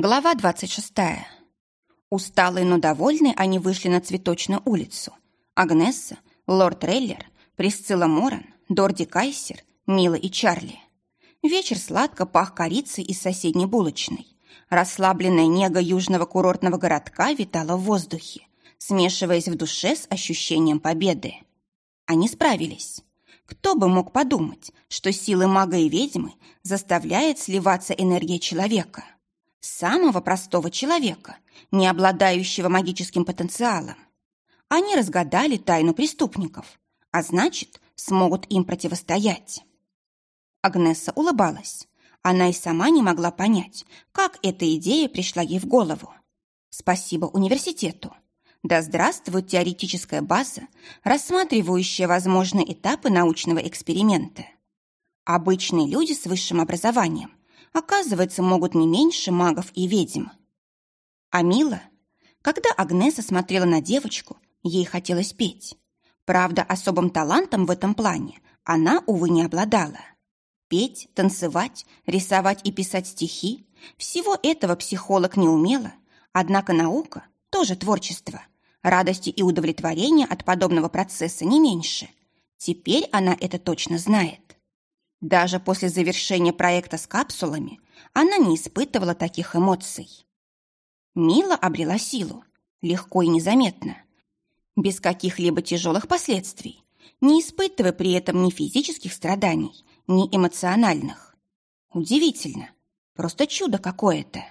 Глава 26. Усталые, но довольные, они вышли на цветочную улицу. Агнесса, лорд Рейлер, Присцилла Моран, Дорди Кайсер, Мила и Чарли. Вечер сладко пах корицей из соседней булочной. Расслабленная нега южного курортного городка витала в воздухе, смешиваясь в душе с ощущением победы. Они справились. Кто бы мог подумать, что силы мага и ведьмы заставляет сливаться энергия человека – самого простого человека, не обладающего магическим потенциалом. Они разгадали тайну преступников, а значит, смогут им противостоять. Агнеса улыбалась. Она и сама не могла понять, как эта идея пришла ей в голову. Спасибо университету. Да здравствует теоретическая база, рассматривающая возможные этапы научного эксперимента. Обычные люди с высшим образованием оказывается, могут не меньше магов и ведьм. А Мила? Когда Агнеса смотрела на девочку, ей хотелось петь. Правда, особым талантом в этом плане она, увы, не обладала. Петь, танцевать, рисовать и писать стихи – всего этого психолог не умела, однако наука – тоже творчество. Радости и удовлетворения от подобного процесса не меньше. Теперь она это точно знает. Даже после завершения проекта с капсулами она не испытывала таких эмоций. Мила обрела силу, легко и незаметно, без каких-либо тяжелых последствий, не испытывая при этом ни физических страданий, ни эмоциональных. Удивительно, просто чудо какое-то.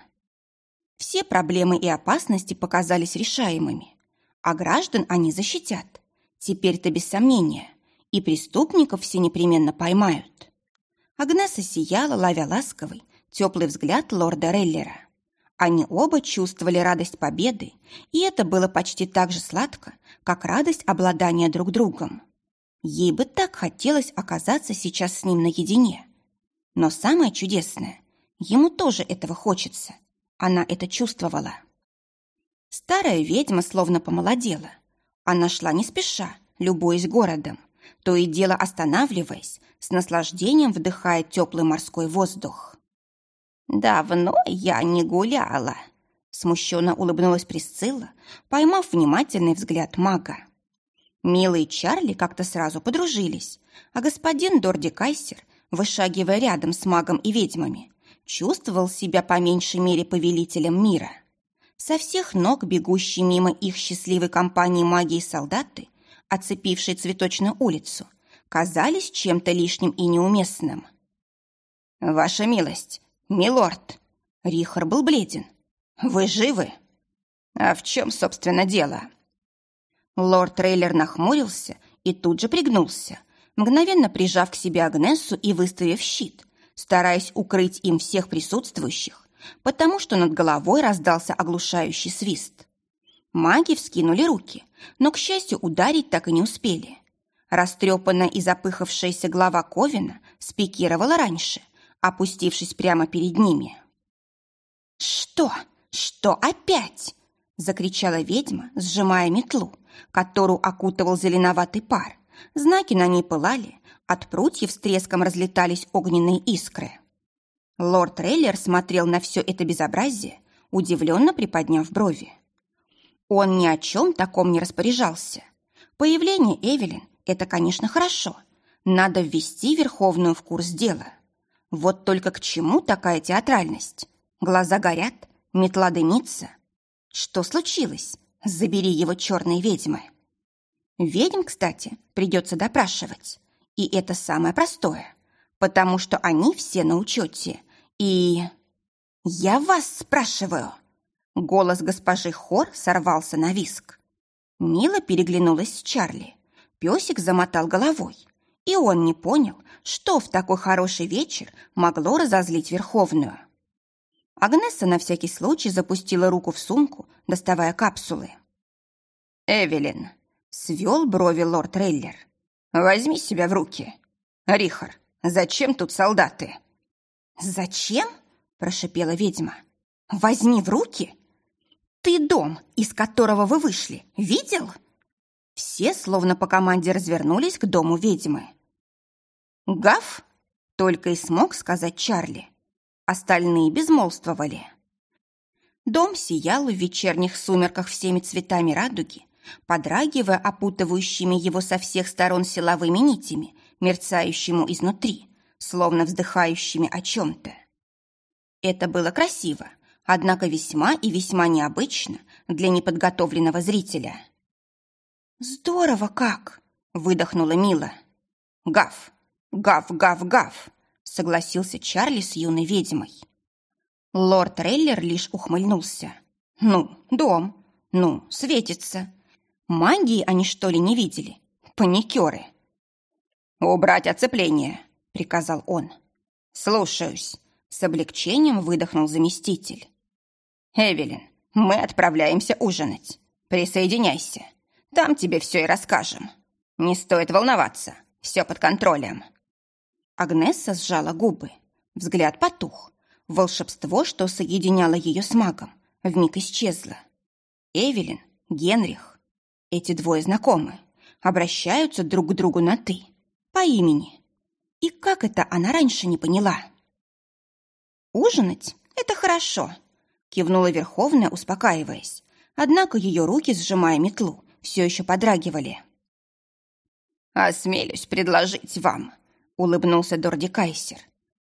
Все проблемы и опасности показались решаемыми, а граждан они защитят. Теперь-то без сомнения, и преступников все непременно поймают. Агнеса сияла, ловя ласковый, теплый взгляд лорда Реллера. Они оба чувствовали радость победы, и это было почти так же сладко, как радость обладания друг другом. Ей бы так хотелось оказаться сейчас с ним наедине. Но самое чудесное, ему тоже этого хочется. Она это чувствовала. Старая ведьма словно помолодела. Она шла не спеша, любуясь городом, то и дело останавливаясь, с наслаждением вдыхая теплый морской воздух. «Давно я не гуляла», — смущенно улыбнулась Присцилла, поймав внимательный взгляд мага. Милый и Чарли как-то сразу подружились, а господин Дорди Кайсер, вышагивая рядом с магом и ведьмами, чувствовал себя по меньшей мере повелителем мира. Со всех ног бегущие мимо их счастливой компании маги и солдаты оцепившие цветочную улицу, казались чем-то лишним и неуместным. «Ваша милость, милорд!» Рихар был бледен. «Вы живы?» «А в чем, собственно, дело?» Лорд Трейлер нахмурился и тут же пригнулся, мгновенно прижав к себе Агнессу и выставив щит, стараясь укрыть им всех присутствующих, потому что над головой раздался оглушающий свист. Маги вскинули руки, но, к счастью, ударить так и не успели. Растрепанная и запыхавшаяся глава Ковина спикировала раньше, опустившись прямо перед ними. «Что? Что опять?» – закричала ведьма, сжимая метлу, которую окутывал зеленоватый пар. Знаки на ней пылали, от прутьев с треском разлетались огненные искры. Лорд Рейлер смотрел на все это безобразие, удивленно приподняв брови. Он ни о чем таком не распоряжался. Появление Эвелин – это, конечно, хорошо. Надо ввести Верховную в курс дела. Вот только к чему такая театральность? Глаза горят, метла дымится. Что случилось? Забери его черные ведьмы. Ведьм, кстати, придется допрашивать. И это самое простое, потому что они все на учете. И... Я вас спрашиваю, Голос госпожи Хор сорвался на виск. Мила переглянулась с Чарли. Песик замотал головой. И он не понял, что в такой хороший вечер могло разозлить Верховную. Агнесса на всякий случай запустила руку в сумку, доставая капсулы. «Эвелин», — свел брови лорд Рейлер, — «возьми себя в руки. Рихар, зачем тут солдаты?» «Зачем?» — прошипела ведьма. «Возьми в руки? Ты дом, из которого вы вышли, видел?» Все, словно по команде, развернулись к дому ведьмы. «Гав!» — только и смог сказать Чарли. Остальные безмолвствовали. Дом сиял в вечерних сумерках всеми цветами радуги, подрагивая опутывающими его со всех сторон силовыми нитями, мерцающему изнутри, словно вздыхающими о чем-то. Это было красиво, однако весьма и весьма необычно для неподготовленного зрителя. «Здорово как!» — выдохнула Мила. «Гав! Гав, гав, гав!» — согласился Чарли с юной ведьмой. Лорд Рейлер лишь ухмыльнулся. «Ну, дом, ну, светится. Магии они, что ли, не видели? Паникеры!» «Убрать оцепление!» — приказал он. «Слушаюсь!» — с облегчением выдохнул заместитель. «Эвелин, мы отправляемся ужинать. Присоединяйся. Там тебе все и расскажем. Не стоит волноваться, все под контролем». Агнесса сжала губы. Взгляд потух. Волшебство, что соединяло ее с магом, вмиг исчезло. Эвелин, Генрих. Эти двое знакомы. Обращаются друг к другу на «ты». По имени. И как это она раньше не поняла? «Ужинать — это хорошо», Кивнула Верховная, успокаиваясь. Однако ее руки, сжимая метлу, все еще подрагивали. «Осмелюсь предложить вам», — улыбнулся Дорди Кайсер.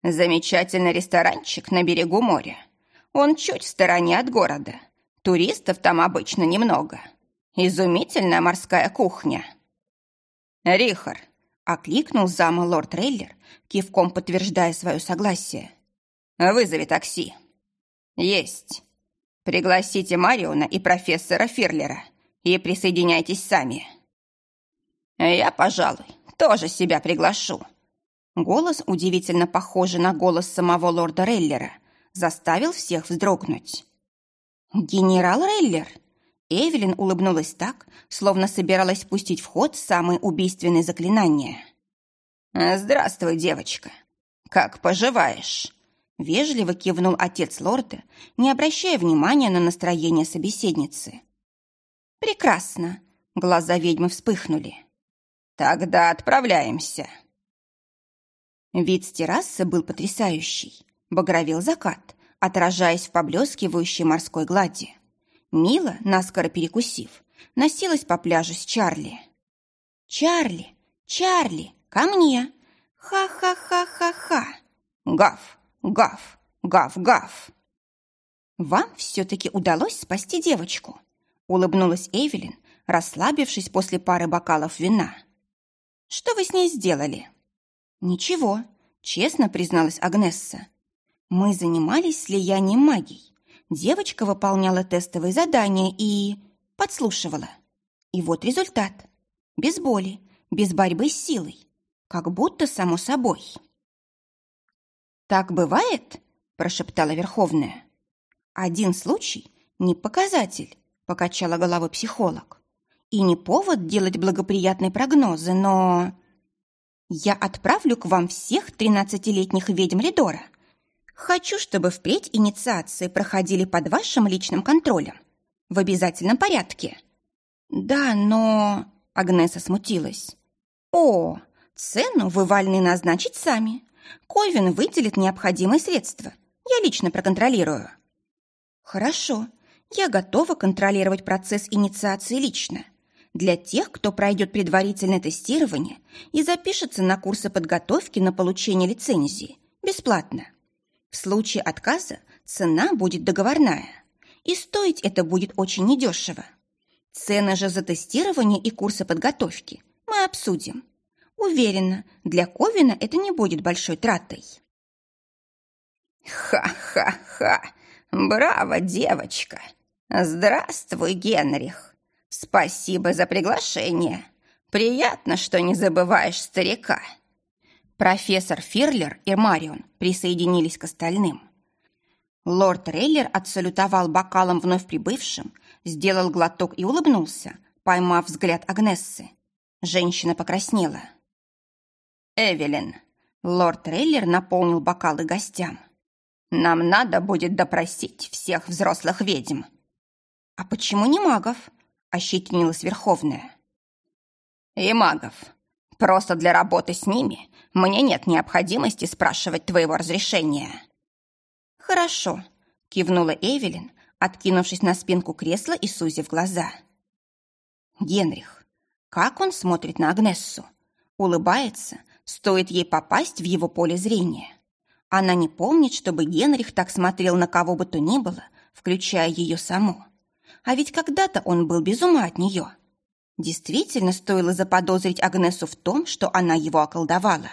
«Замечательный ресторанчик на берегу моря. Он чуть в стороне от города. Туристов там обычно немного. Изумительная морская кухня». «Рихар», — окликнул зама лорд Рейлер, кивком подтверждая свое согласие. «Вызови такси». «Есть. Пригласите Мариона и профессора Фирлера и присоединяйтесь сами». «Я, пожалуй, тоже себя приглашу». Голос, удивительно похожий на голос самого лорда Рейлера, заставил всех вздрогнуть. «Генерал Рейлер?» Эвелин улыбнулась так, словно собиралась пустить в ход самые убийственные заклинания. «Здравствуй, девочка. Как поживаешь?» Вежливо кивнул отец лорда, не обращая внимания на настроение собеседницы. «Прекрасно!» — глаза ведьмы вспыхнули. «Тогда отправляемся!» Вид с террасы был потрясающий. Багровел закат, отражаясь в поблескивающей морской глади. Мила, наскоро перекусив, носилась по пляжу с Чарли. «Чарли! Чарли! Ко мне! Ха-ха-ха-ха-ха! Гав! Гав, гав, гав. Вам все-таки удалось спасти девочку, улыбнулась Эвелин, расслабившись после пары бокалов вина. Что вы с ней сделали? Ничего, честно призналась Агнесса. Мы занимались слиянием магий. Девочка выполняла тестовые задания и... подслушивала. И вот результат. Без боли, без борьбы с силой. Как будто само собой. «Так бывает?» – прошептала Верховная. «Один случай – не показатель», – покачала головой психолог. «И не повод делать благоприятные прогнозы, но...» «Я отправлю к вам всех тринадцатилетних ведьм Лидора. Хочу, чтобы впредь инициации проходили под вашим личным контролем. В обязательном порядке». «Да, но...» – Агнеса смутилась. «О, цену вы вольны назначить сами. Ковин выделит необходимые средства. Я лично проконтролирую. Хорошо. Я готова контролировать процесс инициации лично. Для тех, кто пройдет предварительное тестирование и запишется на курсы подготовки на получение лицензии, бесплатно. В случае отказа цена будет договорная. И стоить это будет очень недешево. Цены же за тестирование и курсы подготовки мы обсудим. Уверена, для Ковина это не будет большой тратой. «Ха-ха-ха! Браво, девочка! Здравствуй, Генрих! Спасибо за приглашение! Приятно, что не забываешь старика!» Профессор Фирлер и Марион присоединились к остальным. Лорд Рейлер отсалютовал бокалом вновь прибывшим, сделал глоток и улыбнулся, поймав взгляд Агнессы. Женщина покраснела. «Эвелин!» Лорд Трейлер наполнил бокалы гостям. «Нам надо будет допросить всех взрослых ведьм». «А почему не магов?» – ощетинилась Верховная. «И магов. Просто для работы с ними мне нет необходимости спрашивать твоего разрешения». «Хорошо», – кивнула Эвелин, откинувшись на спинку кресла и сузив глаза. Генрих. Как он смотрит на Агнессу? Улыбается, стоит ей попасть в его поле зрения. Она не помнит, чтобы Генрих так смотрел на кого бы то ни было, включая ее саму. А ведь когда-то он был без ума от нее. Действительно стоило заподозрить Агнесу в том, что она его околдовала.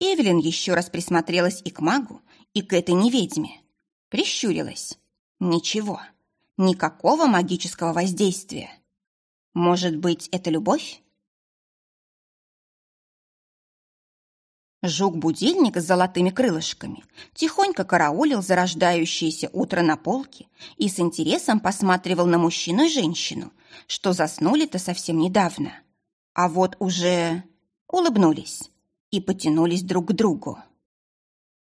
Эвелин еще раз присмотрелась и к магу, и к этой неведьме. Прищурилась. Ничего. Никакого магического воздействия. Может быть, это любовь? Жук-будильник с золотыми крылышками тихонько караулил зарождающееся утро на полке и с интересом посматривал на мужчину и женщину, что заснули-то совсем недавно. А вот уже улыбнулись и потянулись друг к другу.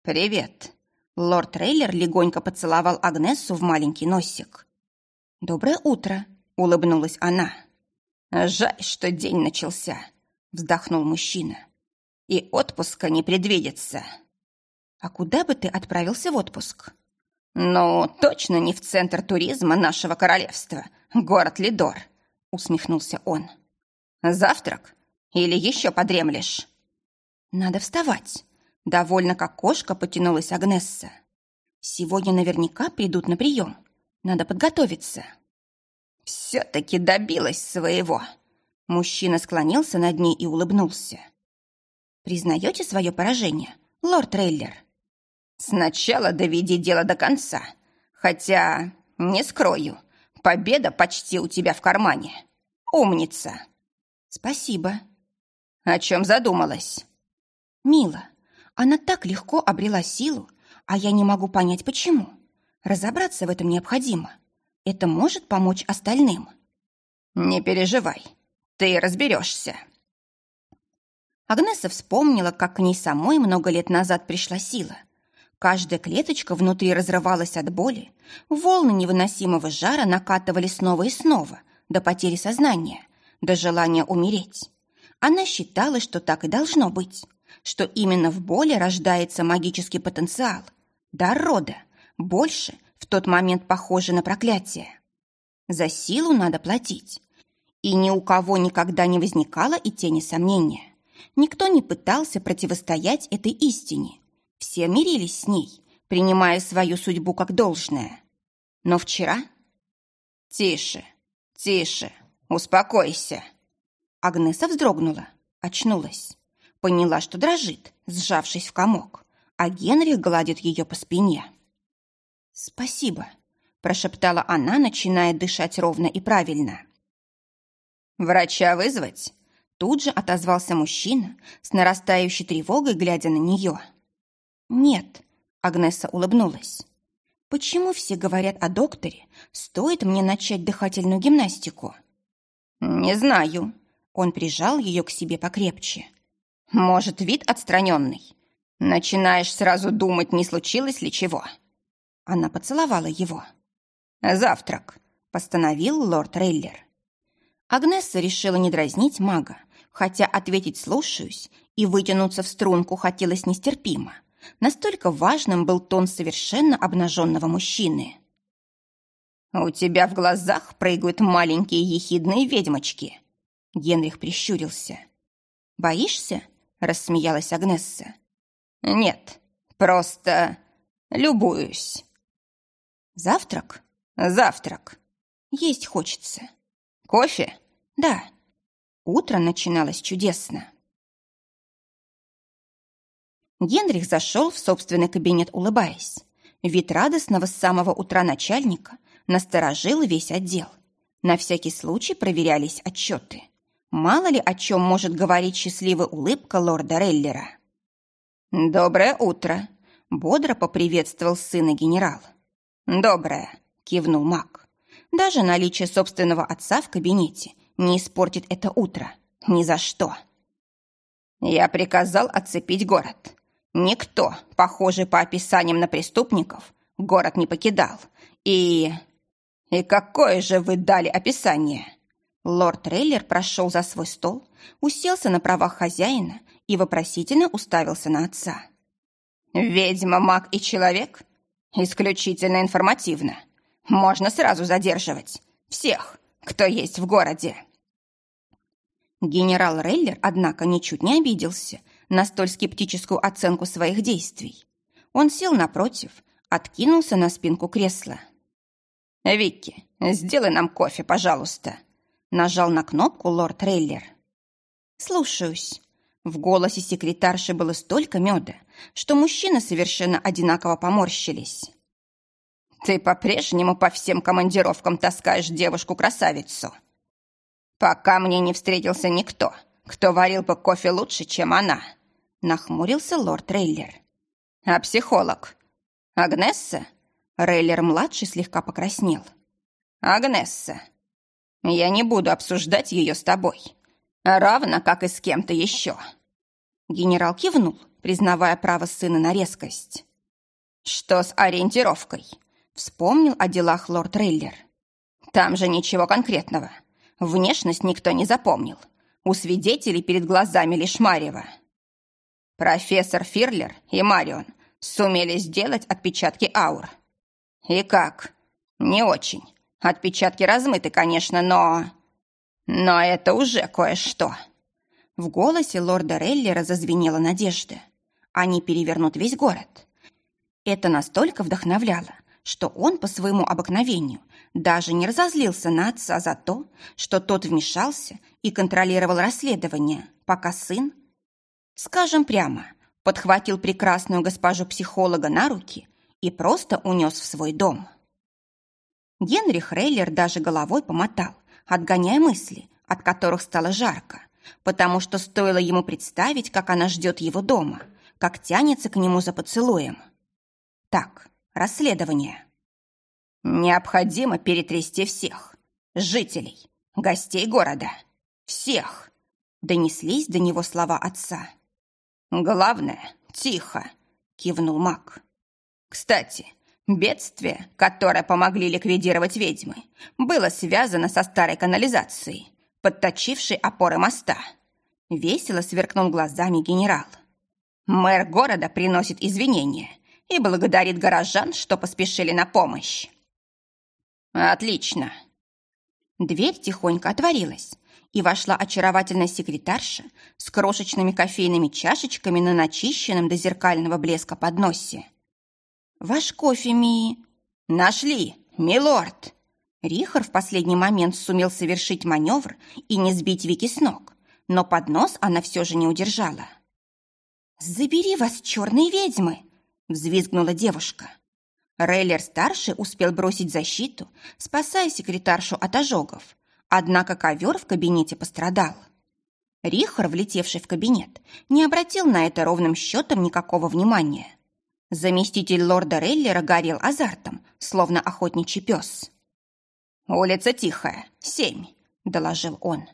«Привет!» Лорд Трейлер легонько поцеловал Агнессу в маленький носик. «Доброе утро!» — улыбнулась она. «Жаль, что день начался», — вздохнул мужчина. «И отпуска не предвидится». «А куда бы ты отправился в отпуск?» «Ну, точно не в центр туризма нашего королевства, город Лидор», — усмехнулся он. «Завтрак? Или еще подремлешь?» «Надо вставать», — довольно как кошка потянулась Агнесса. «Сегодня наверняка придут на прием. Надо подготовиться». «Все-таки добилась своего!» Мужчина склонился над ней и улыбнулся. «Признаете свое поражение, лорд Рейлер?» «Сначала доведи дело до конца. Хотя, не скрою, победа почти у тебя в кармане. Умница!» «Спасибо». «О чем задумалась?» «Мила, она так легко обрела силу, а я не могу понять, почему. Разобраться в этом необходимо. Это может помочь остальным. Не переживай, ты разберешься. Агнеса вспомнила, как к ней самой много лет назад пришла сила. Каждая клеточка внутри разрывалась от боли, волны невыносимого жара накатывали снова и снова, до потери сознания, до желания умереть. Она считала, что так и должно быть, что именно в боли рождается магический потенциал, дар рода, больше – в тот момент похоже на проклятие. За силу надо платить. И ни у кого никогда не возникало и тени сомнения. Никто не пытался противостоять этой истине. Все мирились с ней, принимая свою судьбу как должное. Но вчера... «Тише, тише, успокойся!» Агнеса вздрогнула, очнулась. Поняла, что дрожит, сжавшись в комок, а Генрих гладит ее по спине. «Спасибо», – прошептала она, начиная дышать ровно и правильно. «Врача вызвать?» Тут же отозвался мужчина с нарастающей тревогой, глядя на нее. «Нет», — Агнеса улыбнулась. «Почему все говорят о докторе? Стоит мне начать дыхательную гимнастику?» «Не знаю». Он прижал ее к себе покрепче. «Может, вид отстраненный? Начинаешь сразу думать, не случилось ли чего?» Она поцеловала его. «Завтрак», — постановил лорд Рейлер. Агнесса решила не дразнить мага, хотя ответить «слушаюсь» и вытянуться в струнку хотелось нестерпимо. Настолько важным был тон совершенно обнаженного мужчины. «У тебя в глазах прыгают маленькие ехидные ведьмочки», — Генрих прищурился. «Боишься?» — рассмеялась Агнесса. «Нет, просто любуюсь». Завтрак? Завтрак. Есть хочется. Кофе? Да. Утро начиналось чудесно. Генрих зашел в собственный кабинет, улыбаясь. Вид радостного с самого утра начальника насторожил весь отдел. На всякий случай проверялись отчеты. Мало ли о чем может говорить счастливая улыбка лорда Реллера. «Доброе утро!» — бодро поприветствовал сына генерал. «Доброе», — кивнул маг. «Даже наличие собственного отца в кабинете не испортит это утро. Ни за что». «Я приказал оцепить город. Никто, похожий по описаниям на преступников, город не покидал. И... И какое же вы дали описание?» Лорд Трейлер прошел за свой стол, уселся на правах хозяина и вопросительно уставился на отца. «Ведьма, маг и человек? Исключительно информативно. Можно сразу задерживать. Всех, кто есть в городе. Генерал Рейлер, однако, ничуть не обиделся на столь скептическую оценку своих действий. Он сел напротив, откинулся на спинку кресла. «Викки, сделай нам кофе, пожалуйста», — нажал на кнопку лорд Рейлер. «Слушаюсь». В голосе секретарши было столько меда, что мужчины совершенно одинаково поморщились. «Ты по-прежнему по всем командировкам таскаешь девушку-красавицу», «Пока мне не встретился никто, кто варил бы кофе лучше, чем она», — нахмурился лорд Рейлер. «А психолог? Агнесса?» Рейлер-младший слегка покраснел. «Агнесса, я не буду обсуждать ее с тобой, равно как и с кем-то еще». Генерал кивнул, признавая право сына на резкость. «Что с ориентировкой?» Вспомнил о делах лорд Рейлер. «Там же ничего конкретного. Внешность никто не запомнил. У свидетелей перед глазами лишь Марьева. Профессор Фирлер и Марион сумели сделать отпечатки аур. И как? Не очень. Отпечатки размыты, конечно, но... Но это уже кое-что. В голосе лорда Реллера зазвенела надежда. Они перевернут весь город. Это настолько вдохновляло, что он по своему обыкновению даже не разозлился на отца за то, что тот вмешался и контролировал расследование, пока сын, скажем прямо, подхватил прекрасную госпожу-психолога на руки и просто унес в свой дом. Генрих Рейлер даже головой помотал, отгоняя мысли, от которых стало жарко, потому что стоило ему представить, как она ждет его дома, как тянется к нему за поцелуем. Так, расследование. Необходимо перетрясти всех. Жителей, гостей города. Всех. Донеслись до него слова отца. Главное, тихо, кивнул маг. Кстати, бедствие, которое помогли ликвидировать ведьмы, было связано со старой канализацией, подточившей опоры моста. Весело сверкнул глазами генерал. Мэр города приносит извинения и благодарит горожан, что поспешили на помощь. «Отлично!» Дверь тихонько отворилась, и вошла очаровательная секретарша с крошечными кофейными чашечками на начищенном до зеркального блеска подносе. «Ваш кофе, Ми...» «Нашли, милорд!» Рихар в последний момент сумел совершить маневр и не сбить Вики с ног, но поднос она все же не удержала. «Забери вас, черные ведьмы!» — взвизгнула девушка. Рейлер-старший успел бросить защиту, спасая секретаршу от ожогов, однако ковер в кабинете пострадал. Рихар, влетевший в кабинет, не обратил на это ровным счетом никакого внимания. Заместитель лорда Рейлера горел азартом, словно охотничий пес. «Улица Тихая, семь», — доложил он.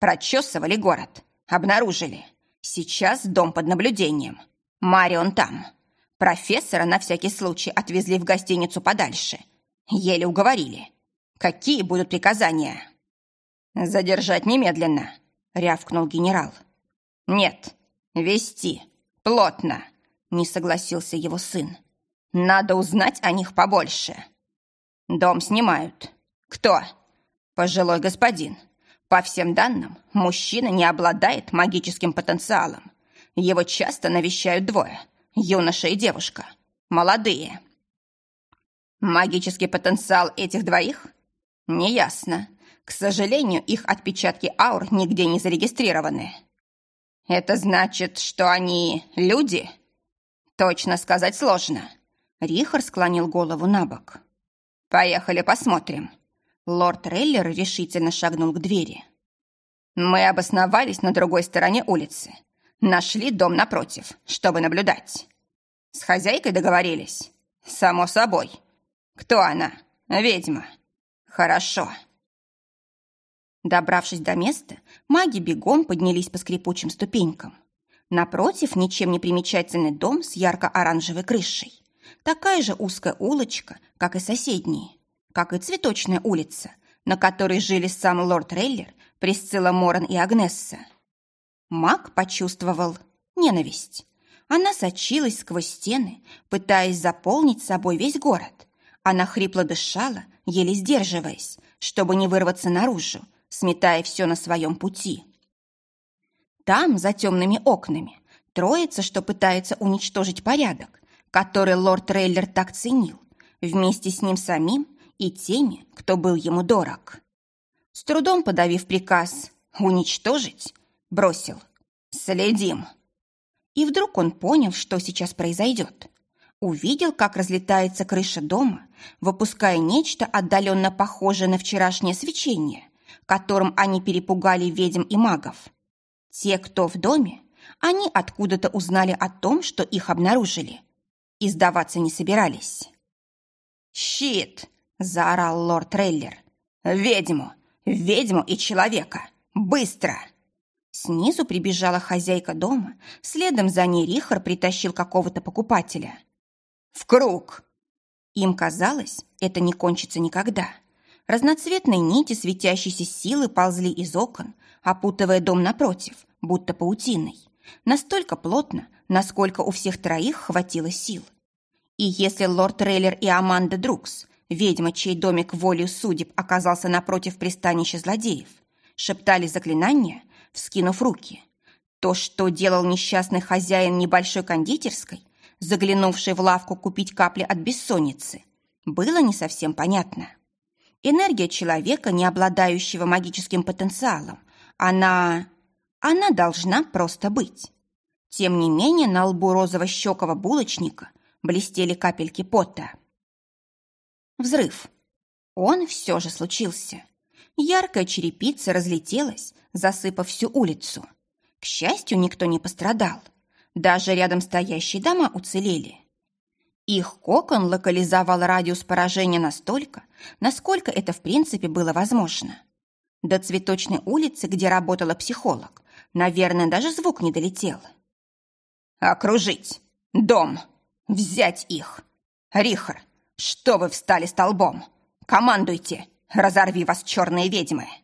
«Прочесывали город. Обнаружили. Сейчас дом под наблюдением. Марион там. Профессора на всякий случай отвезли в гостиницу подальше. Еле уговорили. Какие будут приказания? Задержать немедленно, рявкнул генерал. Нет, вести. Плотно, не согласился его сын. Надо узнать о них побольше. Дом снимают. Кто? Пожилой господин. По всем данным, мужчина не обладает магическим потенциалом. Его часто навещают двое – юноша и девушка. Молодые. Магический потенциал этих двоих? Неясно. К сожалению, их отпечатки аур нигде не зарегистрированы. Это значит, что они люди? Точно сказать сложно. Рихар склонил голову на бок. Поехали посмотрим. Лорд Рейлер решительно шагнул к двери. Мы обосновались на другой стороне улицы. Нашли дом напротив, чтобы наблюдать. С хозяйкой договорились? Само собой. Кто она? Ведьма. Хорошо. Добравшись до места, маги бегом поднялись по скрипучим ступенькам. Напротив ничем не примечательный дом с ярко-оранжевой крышей. Такая же узкая улочка, как и соседние. Как и цветочная улица, на которой жили сам лорд Рейлер, Присцилла Моран и Агнесса. Маг почувствовал ненависть. Она сочилась сквозь стены, пытаясь заполнить собой весь город, Она хрипло дышала, еле сдерживаясь, чтобы не вырваться наружу, сметая все на своем пути. Там, за темными окнами, троица, что пытается уничтожить порядок, который лорд Рейлер так ценил, вместе с ним самим и теми, кто был ему дорог. С трудом подавив приказ «уничтожить», бросил «следим». И вдруг он понял, что сейчас произойдет. Увидел, как разлетается крыша дома, выпуская нечто отдаленно похожее на вчерашнее свечение, которым они перепугали ведьм и магов. Те, кто в доме, они откуда-то узнали о том, что их обнаружили. И сдаваться не собирались. «Щит!» – заорал лорд Трейлер. «Ведьму! Ведьму и человека! Быстро!» Снизу прибежала хозяйка дома, следом за ней Рихар притащил какого-то покупателя. «В круг!» Им казалось, это не кончится никогда. Разноцветные нити светящейся силы ползли из окон, опутывая дом напротив, будто паутиной. Настолько плотно, насколько у всех троих хватило сил. И если лорд Рейлер и Аманда Друкс, ведьма, чей домик волею судеб оказался напротив пристанища злодеев, шептали заклинания, вскинув руки. То, что делал несчастный хозяин небольшой кондитерской, заглянувший в лавку купить капли от бессонницы, было не совсем понятно. Энергия человека, не обладающего магическим потенциалом, она... она должна просто быть. Тем не менее, на лбу розово-щекого булочника блестели капельки пота. Взрыв. Он все же случился. Яркая черепица разлетелась, засыпав всю улицу. К счастью, никто не пострадал. Даже рядом стоящие дома уцелели. Их кокон локализовал радиус поражения настолько, насколько это в принципе было возможно. До цветочной улицы, где работала психолог, наверное, даже звук не долетел. «Окружить! Дом! Взять их! Рихар, что вы встали столбом? Командуйте! Разорви вас черные ведьмы!»